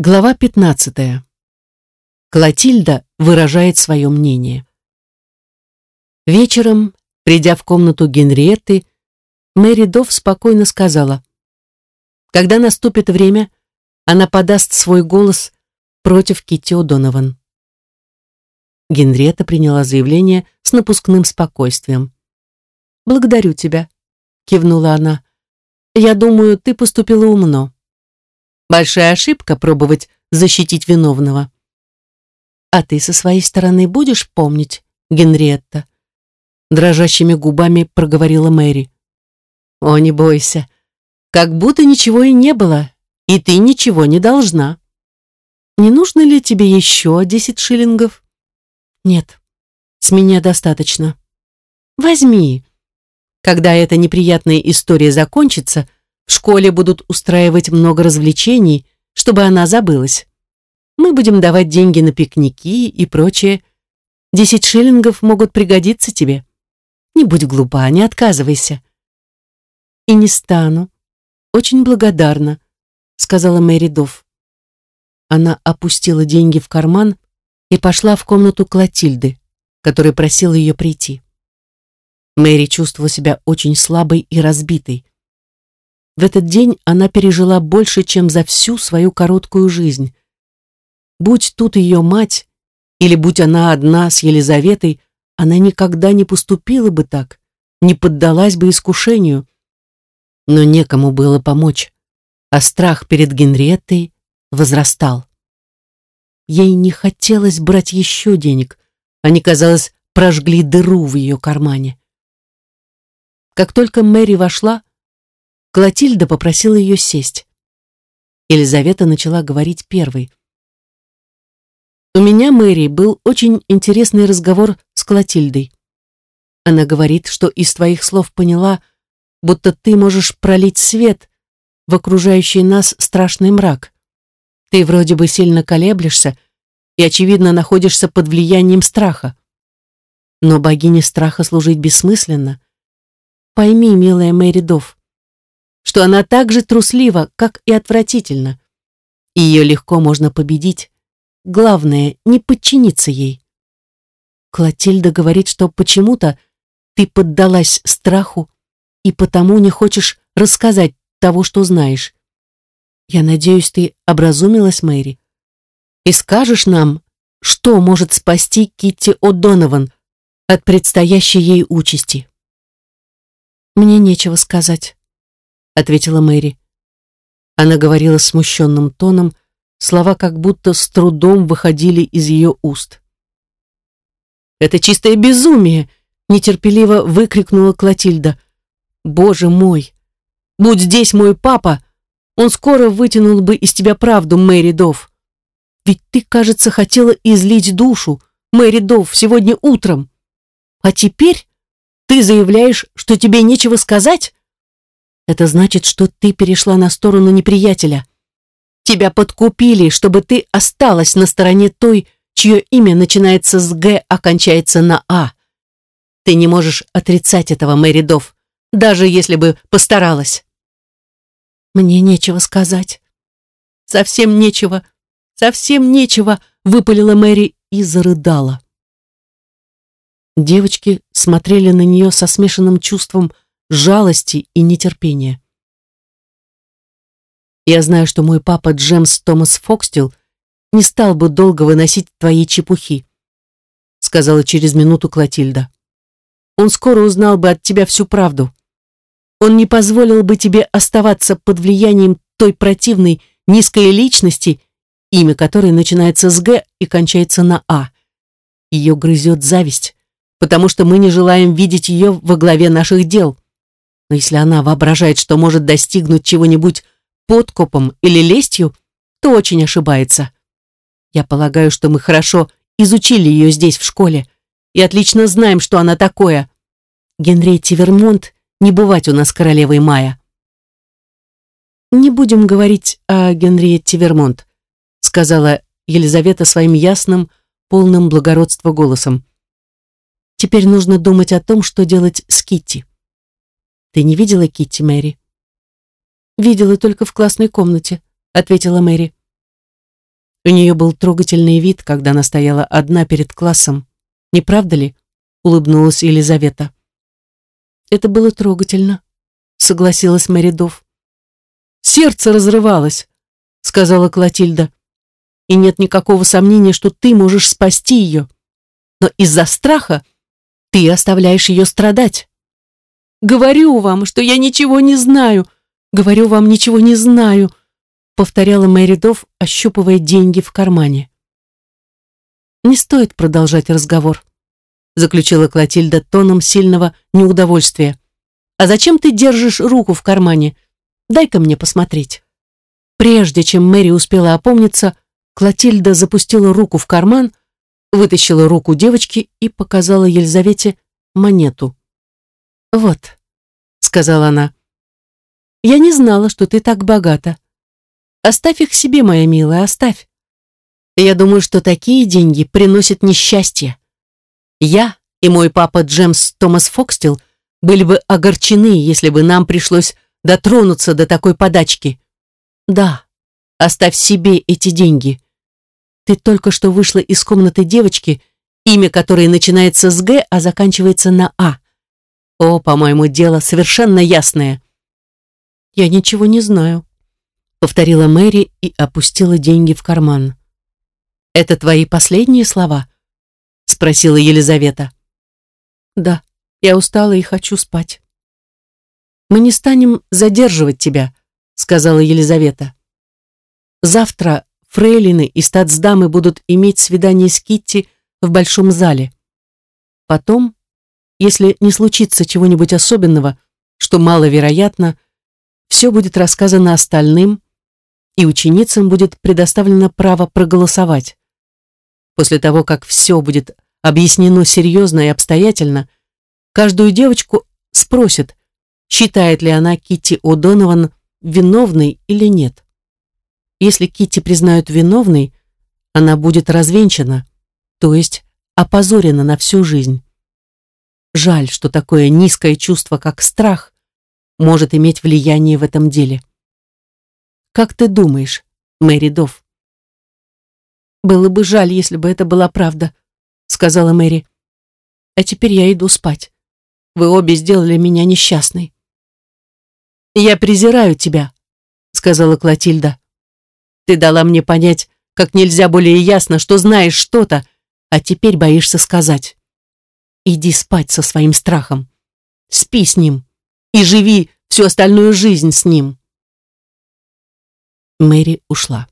Глава 15. Клотильда выражает свое мнение. Вечером, придя в комнату Генриетты, Мэри Дов спокойно сказала, «Когда наступит время, она подаст свой голос против Китти О'Донован». Генриетта приняла заявление с напускным спокойствием. «Благодарю тебя», — кивнула она. «Я думаю, ты поступила умно». Большая ошибка пробовать защитить виновного. А ты со своей стороны будешь помнить, Генриетта? Дрожащими губами проговорила Мэри. О, не бойся. Как будто ничего и не было, и ты ничего не должна. Не нужно ли тебе еще десять шиллингов? Нет, с меня достаточно. Возьми. Когда эта неприятная история закончится, в школе будут устраивать много развлечений, чтобы она забылась. Мы будем давать деньги на пикники и прочее. Десять шиллингов могут пригодиться тебе. Не будь глупа, не отказывайся. И не стану. Очень благодарна, сказала Мэри Дофф. Она опустила деньги в карман и пошла в комнату Клотильды, которая просила ее прийти. Мэри чувствовала себя очень слабой и разбитой. В этот день она пережила больше, чем за всю свою короткую жизнь. Будь тут ее мать, или будь она одна с Елизаветой, она никогда не поступила бы так, не поддалась бы искушению. Но некому было помочь, а страх перед Генриеттой возрастал. Ей не хотелось брать еще денег, они, казалось, прожгли дыру в ее кармане. Как только Мэри вошла, Клотильда попросила ее сесть. Елизавета начала говорить первой. У меня, Мэри, был очень интересный разговор с Клотильдой. Она говорит, что из твоих слов поняла, будто ты можешь пролить свет в окружающий нас страшный мрак. Ты вроде бы сильно колеблешься и, очевидно, находишься под влиянием страха. Но богине страха служить бессмысленно. Пойми, милая Мэри Дофф, что она так же труслива, как и отвратительна. Ее легко можно победить. Главное, не подчиниться ей. Клотильда говорит, что почему-то ты поддалась страху и потому не хочешь рассказать того, что знаешь. Я надеюсь, ты образумилась, Мэри, и скажешь нам, что может спасти Китти О'Донован от предстоящей ей участи. Мне нечего сказать ответила Мэри. Она говорила смущенным тоном, слова как будто с трудом выходили из ее уст. «Это чистое безумие!» — нетерпеливо выкрикнула Клотильда. «Боже мой! Будь здесь мой папа, он скоро вытянул бы из тебя правду, Мэри Дов. Ведь ты, кажется, хотела излить душу, Мэри Дов, сегодня утром. А теперь ты заявляешь, что тебе нечего сказать?» Это значит, что ты перешла на сторону неприятеля. Тебя подкупили, чтобы ты осталась на стороне той, чье имя начинается с «Г», а на «А». Ты не можешь отрицать этого, Мэри Дофф, даже если бы постаралась. Мне нечего сказать. Совсем нечего, совсем нечего, выпалила Мэри и зарыдала. Девочки смотрели на нее со смешанным чувством жалости и нетерпения. Я знаю, что мой папа Джемс Томас Фокстил не стал бы долго выносить твои чепухи, сказала через минуту Клотильда. Он скоро узнал бы от тебя всю правду. Он не позволил бы тебе оставаться под влиянием той противной низкой личности, имя которой начинается с «Г» и кончается на «А». Ее грызет зависть, потому что мы не желаем видеть ее во главе наших дел. Но если она воображает, что может достигнуть чего-нибудь подкопом или лестью, то очень ошибается. Я полагаю, что мы хорошо изучили ее здесь, в школе, и отлично знаем, что она такое. Генриетте Вермонт не бывать у нас королевой Мая. «Не будем говорить о Генриетте Вермонт», сказала Елизавета своим ясным, полным благородства голосом. «Теперь нужно думать о том, что делать с Китти». Ты не видела Китти, Мэри? Видела только в классной комнате, ответила Мэри. У нее был трогательный вид, когда она стояла одна перед классом. Не правда ли? Улыбнулась Елизавета. Это было трогательно, согласилась Мэридов. Сердце разрывалось, сказала Клотильда. И нет никакого сомнения, что ты можешь спасти ее. Но из-за страха ты оставляешь ее страдать. Говорю вам, что я ничего не знаю. Говорю вам, ничего не знаю, повторяла Мэри Дов, ощупывая деньги в кармане. Не стоит продолжать разговор, заключила Клотильда тоном сильного неудовольствия. А зачем ты держишь руку в кармане? Дай-ка мне посмотреть. Прежде чем Мэри успела опомниться, Клотильда запустила руку в карман, вытащила руку девочки и показала Елизавете монету. «Вот», — сказала она, — «я не знала, что ты так богата. Оставь их себе, моя милая, оставь. Я думаю, что такие деньги приносят несчастье. Я и мой папа Джемс Томас Фокстил были бы огорчены, если бы нам пришлось дотронуться до такой подачки. Да, оставь себе эти деньги. Ты только что вышла из комнаты девочки, имя которой начинается с «Г», а заканчивается на «А». О, по-моему, дело совершенно ясное. Я ничего не знаю, повторила Мэри и опустила деньги в карман. Это твои последние слова? спросила Елизавета. Да, я устала и хочу спать. Мы не станем задерживать тебя, сказала Елизавета. Завтра фрейлины и статсдамы будут иметь свидание с Китти в большом зале. Потом если не случится чего-нибудь особенного, что маловероятно, все будет рассказано остальным, и ученицам будет предоставлено право проголосовать. После того, как все будет объяснено серьезно и обстоятельно, каждую девочку спросят, считает ли она Китти О'Донован виновной или нет. Если Китти признают виновной, она будет развенчана, то есть опозорена на всю жизнь. Жаль, что такое низкое чувство, как страх, может иметь влияние в этом деле. Как ты думаешь, Мэри Дов? Было бы жаль, если бы это была правда, сказала Мэри. А теперь я иду спать. Вы обе сделали меня несчастной. Я презираю тебя, сказала Клотильда. Ты дала мне понять, как нельзя более ясно, что знаешь что-то, а теперь боишься сказать. Иди спать со своим страхом. Спи с ним и живи всю остальную жизнь с ним. Мэри ушла.